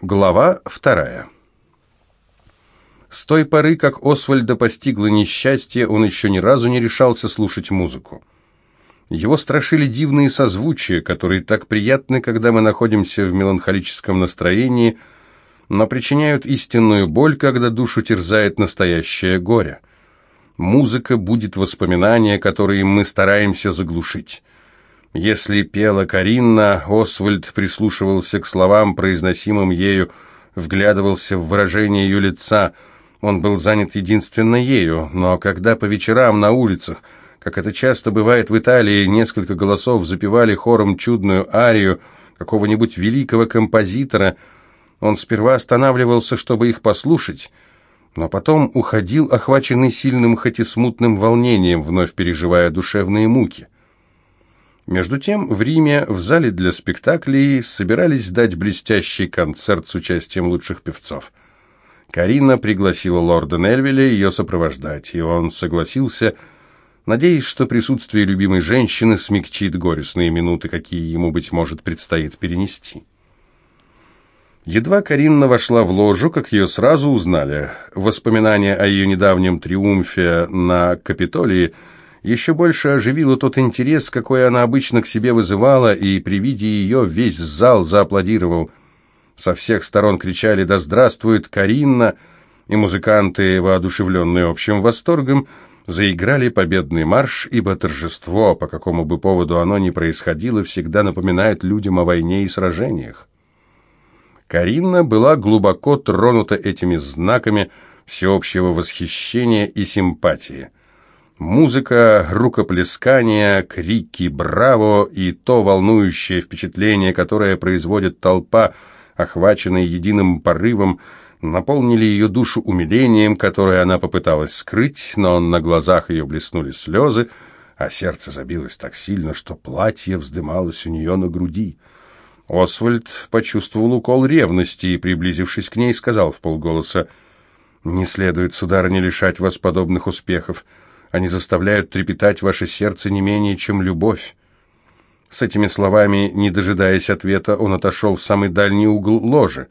Глава вторая. С той поры, как Освальда постигло несчастье, он еще ни разу не решался слушать музыку. Его страшили дивные созвучия, которые так приятны, когда мы находимся в меланхолическом настроении, но причиняют истинную боль, когда душу терзает настоящее горе. Музыка будет воспоминания, которые мы стараемся заглушить. Если пела Каринна, Освальд прислушивался к словам, произносимым ею, вглядывался в выражение ее лица. Он был занят единственно ею, но когда по вечерам на улицах, как это часто бывает в Италии, несколько голосов запевали хором чудную арию какого-нибудь великого композитора, он сперва останавливался, чтобы их послушать, но потом уходил, охваченный сильным, хоть и смутным волнением, вновь переживая душевные муки. Между тем, в Риме в зале для спектаклей собирались дать блестящий концерт с участием лучших певцов. Карина пригласила лорда Нельвеля ее сопровождать, и он согласился, надеясь, что присутствие любимой женщины смягчит горестные минуты, какие ему, быть может, предстоит перенести. Едва Каринна вошла в ложу, как ее сразу узнали. Воспоминания о ее недавнем триумфе на Капитолии – еще больше оживило тот интерес, какой она обычно к себе вызывала, и при виде ее весь зал зааплодировал. Со всех сторон кричали «Да здравствует Каринна!» и музыканты, воодушевленные общим восторгом, заиграли победный марш, ибо торжество, по какому бы поводу оно ни происходило, всегда напоминает людям о войне и сражениях. Каринна была глубоко тронута этими знаками всеобщего восхищения и симпатии – Музыка, рукоплескания, крики «Браво!» и то волнующее впечатление, которое производит толпа, охваченная единым порывом, наполнили ее душу умилением, которое она попыталась скрыть, но на глазах ее блеснули слезы, а сердце забилось так сильно, что платье вздымалось у нее на груди. Освальд почувствовал укол ревности и, приблизившись к ней, сказал в полголоса, «Не следует, сударыня, лишать вас подобных успехов». Они заставляют трепетать ваше сердце не менее, чем любовь. С этими словами, не дожидаясь ответа, он отошел в самый дальний угол ложи.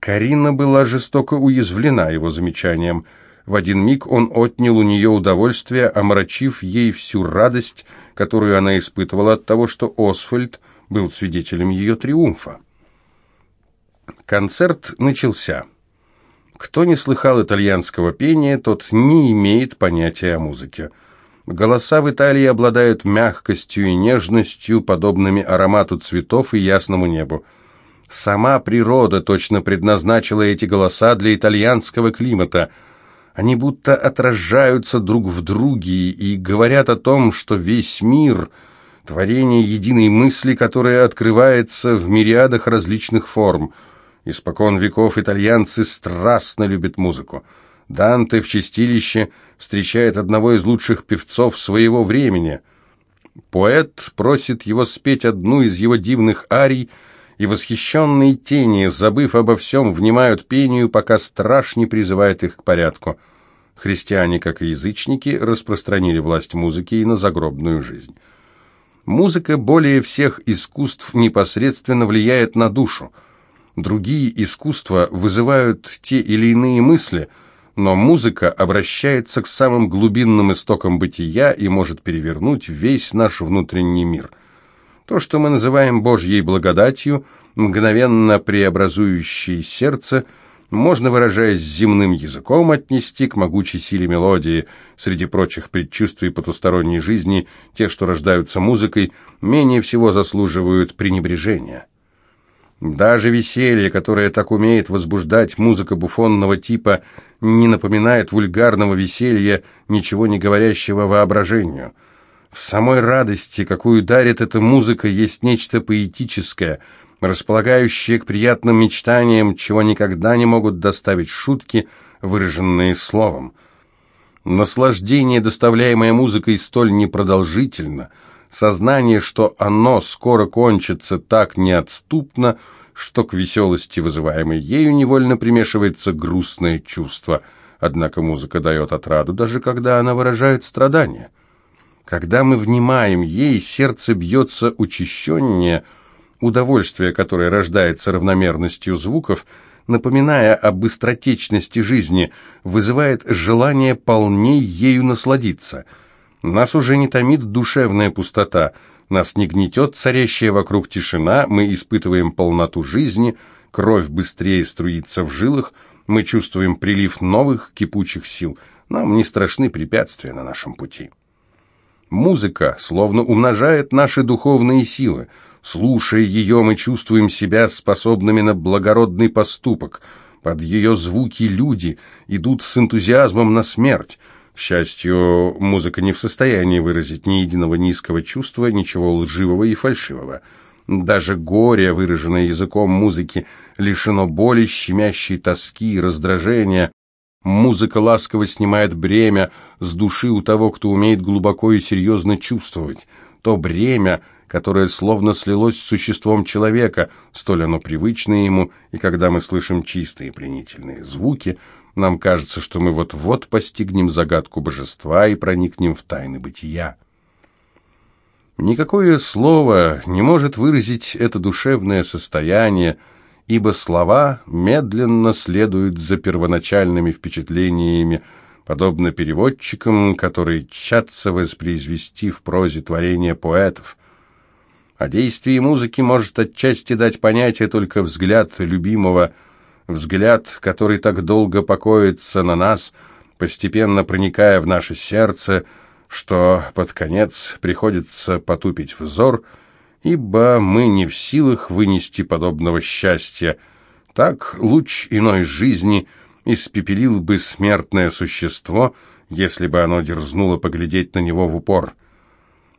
Карина была жестоко уязвлена его замечанием. В один миг он отнял у нее удовольствие, омрачив ей всю радость, которую она испытывала от того, что Освальд был свидетелем ее триумфа. Концерт начался. Кто не слыхал итальянского пения, тот не имеет понятия о музыке. Голоса в Италии обладают мягкостью и нежностью, подобными аромату цветов и ясному небу. Сама природа точно предназначила эти голоса для итальянского климата. Они будто отражаются друг в друге и говорят о том, что весь мир — творение единой мысли, которая открывается в мириадах различных форм — Испокон веков итальянцы страстно любят музыку. Данте в «Чистилище» встречает одного из лучших певцов своего времени. Поэт просит его спеть одну из его дивных арий, и восхищенные тени, забыв обо всем, внимают пению, пока страж не призывает их к порядку. Христиане, как и язычники, распространили власть музыки и на загробную жизнь. Музыка более всех искусств непосредственно влияет на душу – Другие искусства вызывают те или иные мысли, но музыка обращается к самым глубинным истокам бытия и может перевернуть весь наш внутренний мир. То, что мы называем Божьей благодатью, мгновенно преобразующей сердце, можно, выражаясь земным языком, отнести к могучей силе мелодии. Среди прочих предчувствий потусторонней жизни, те, что рождаются музыкой, менее всего заслуживают пренебрежения. Даже веселье, которое так умеет возбуждать музыка буфонного типа, не напоминает вульгарного веселья, ничего не говорящего воображению. В самой радости, какую дарит эта музыка, есть нечто поэтическое, располагающее к приятным мечтаниям, чего никогда не могут доставить шутки, выраженные словом. Наслаждение, доставляемое музыкой, столь непродолжительно – Сознание, что оно скоро кончится, так неотступно, что к веселости, вызываемой ею, невольно примешивается грустное чувство. Однако музыка дает отраду, даже когда она выражает страдания. Когда мы внимаем ей, сердце бьется учащеннее, Удовольствие, которое рождается равномерностью звуков, напоминая о быстротечности жизни, вызывает желание полней ею насладиться. Нас уже не томит душевная пустота, нас не гнетет царящая вокруг тишина, мы испытываем полноту жизни, кровь быстрее струится в жилах, мы чувствуем прилив новых кипучих сил. Нам не страшны препятствия на нашем пути. Музыка словно умножает наши духовные силы. Слушая ее, мы чувствуем себя способными на благородный поступок. Под ее звуки люди идут с энтузиазмом на смерть. К счастью, музыка не в состоянии выразить ни единого низкого чувства, ничего лживого и фальшивого. Даже горе, выраженное языком музыки, лишено боли, щемящей тоски и раздражения. Музыка ласково снимает бремя с души у того, кто умеет глубоко и серьезно чувствовать. То бремя, которое словно слилось с существом человека, столь оно привычно ему, и когда мы слышим чистые пленительные звуки, нам кажется, что мы вот-вот постигнем загадку божества и проникнем в тайны бытия. Никакое слово не может выразить это душевное состояние, ибо слова медленно следуют за первоначальными впечатлениями, подобно переводчикам, которые тщатся воспроизвести в прозе творения поэтов. О действии музыки может отчасти дать понятие только взгляд любимого, взгляд, который так долго покоится на нас, постепенно проникая в наше сердце, что под конец приходится потупить взор, ибо мы не в силах вынести подобного счастья. Так луч иной жизни испепелил бы смертное существо, если бы оно дерзнуло поглядеть на него в упор.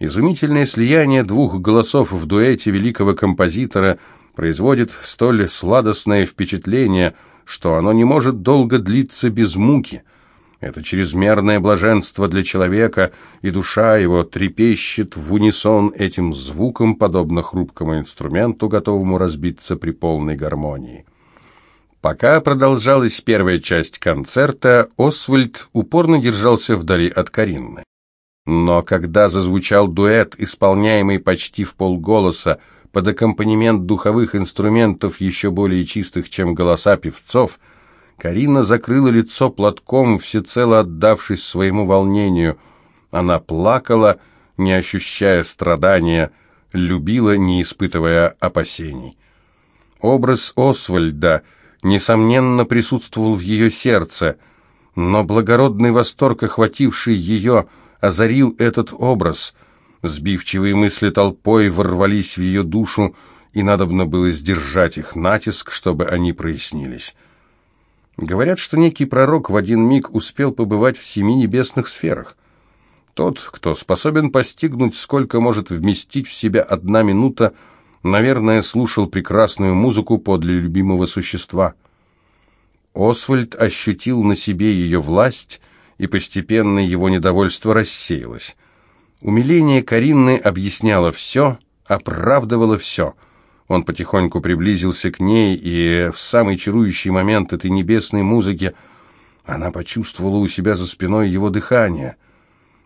Изумительное слияние двух голосов в дуэте великого композитора производит столь сладостное впечатление, что оно не может долго длиться без муки – это чрезмерное блаженство для человека, и душа его трепещет в унисон этим звуком, подобно хрупкому инструменту, готовому разбиться при полной гармонии. Пока продолжалась первая часть концерта, Освальд упорно держался вдали от Каринны. Но когда зазвучал дуэт, исполняемый почти в полголоса, под аккомпанемент духовых инструментов, еще более чистых, чем голоса певцов, Карина закрыла лицо платком, всецело отдавшись своему волнению. Она плакала, не ощущая страдания, любила, не испытывая опасений. Образ Освальда, несомненно, присутствовал в ее сердце, но благородный восторг, охвативший ее, озарил этот образ. Сбивчивые мысли толпой ворвались в ее душу, и надобно было сдержать их натиск, чтобы они прояснились. Говорят, что некий пророк в один миг успел побывать в семи небесных сферах. Тот, кто способен постигнуть, сколько может вместить в себя одна минута, наверное, слушал прекрасную музыку подле любимого существа. Освальд ощутил на себе ее власть, и постепенно его недовольство рассеялось. Умиление Каринны объясняло все, оправдывало все — он потихоньку приблизился к ней, и в самый чарующий момент этой небесной музыки она почувствовала у себя за спиной его дыхание.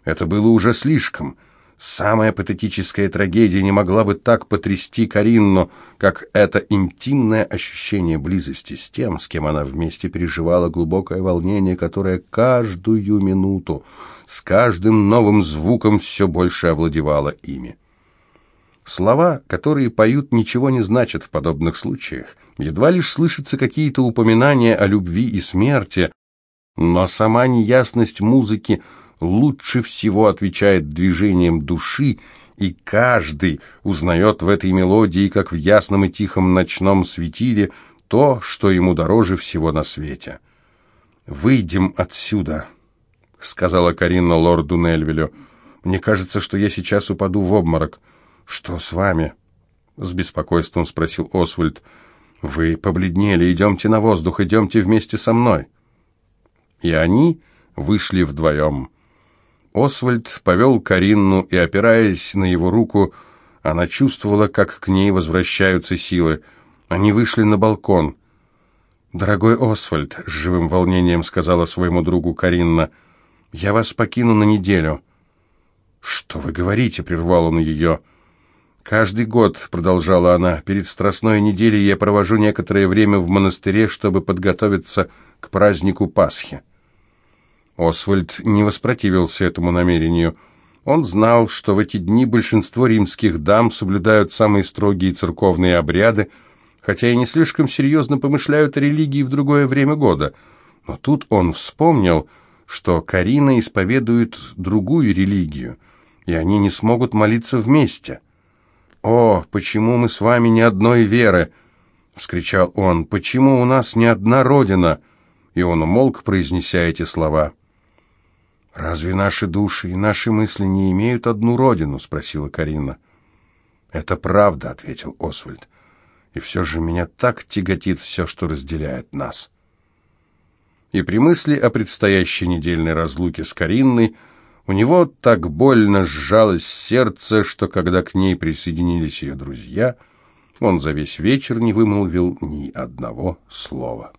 Это было уже слишком. Самая патетическая трагедия не могла бы так потрясти Каринну, как это интимное ощущение близости с тем, с кем она вместе переживала глубокое волнение, которое каждую минуту, с каждым новым звуком все больше овладевало ими. Слова, которые поют, ничего не значат в подобных случаях. Едва лишь слышатся какие-то упоминания о любви и смерти, но сама неясность музыки лучше всего отвечает движениям души, и каждый узнает в этой мелодии, как в ясном и тихом ночном светиле, то, что ему дороже всего на свете. «Выйдем отсюда», — сказала Карина лорду Нельвилю. «Мне кажется, что я сейчас упаду в обморок». «Что с вами?» — с беспокойством спросил Освальд. «Вы побледнели. Идемте на воздух, идемте вместе со мной». И они вышли вдвоем. Освальд повел Каринну, и, опираясь на его руку, она чувствовала, как к ней возвращаются силы. Они вышли на балкон. «Дорогой Освальд», — с живым волнением сказала своему другу Каринна, — «я вас покину на неделю». «Что вы говорите?» — прервал он ее. «Каждый год», — продолжала она, — «перед Страстной неделей я провожу некоторое время в монастыре, чтобы подготовиться к празднику Пасхи». Освальд не воспротивился этому намерению. Он знал, что в эти дни большинство римских дам соблюдают самые строгие церковные обряды, хотя и не слишком серьезно помышляют о религии в другое время года. Но тут он вспомнил, что Карина исповедует другую религию, и они не смогут молиться вместе. «О, почему мы с вами не одной веры?» — вскричал он. «Почему у нас не одна родина?» И он умолк, произнеся эти слова. «Разве наши души и наши мысли не имеют одну родину?» — спросила Карина. «Это правда», — ответил Освальд. «И все же меня так тяготит все, что разделяет нас». И при мысли о предстоящей недельной разлуке с Каринной у него так больно сжалось сердце, что когда к ней присоединились ее друзья, он за весь вечер не вымолвил ни одного слова.